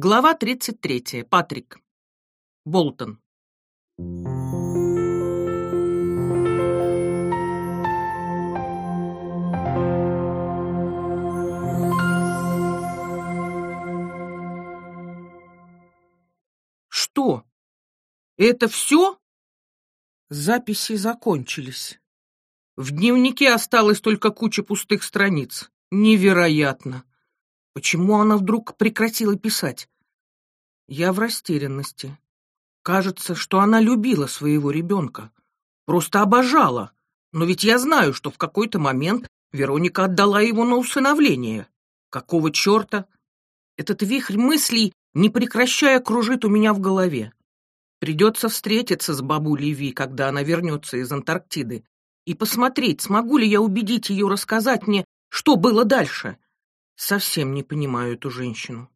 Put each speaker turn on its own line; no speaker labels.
Глава 33. Патрик. Болтон. Что? Это все? Записи закончились. В дневнике осталась только куча пустых страниц. Невероятно. Почему она вдруг прекратила писать? Я в растерянности. Кажется, что она любила своего ребенка. Просто обожала. Но ведь я знаю, что в какой-то момент Вероника отдала его на усыновление. Какого черта? Этот вихрь мыслей, не прекращая, кружит у меня в голове. Придется встретиться с бабулей Ви, когда она вернется из Антарктиды, и посмотреть, смогу ли я убедить ее рассказать мне, что было дальше. Совсем не понимаю эту женщину.